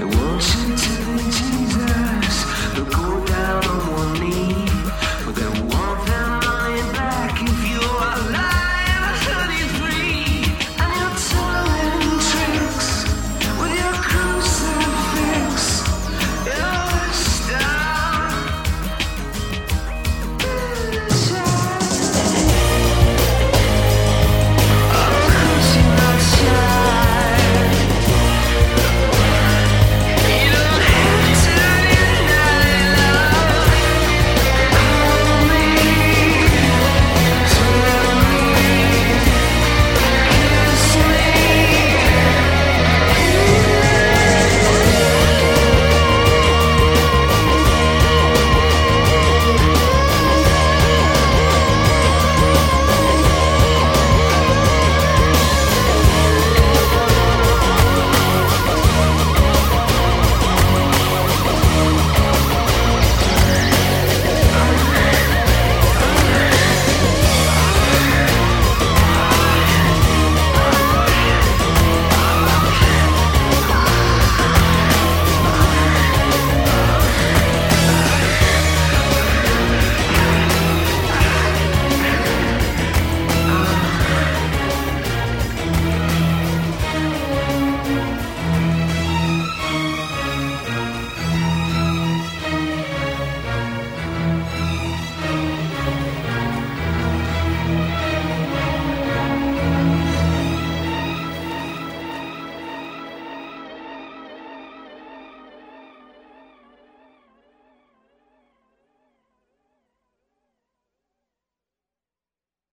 And want you to be Jesus, they'll go down on one knee.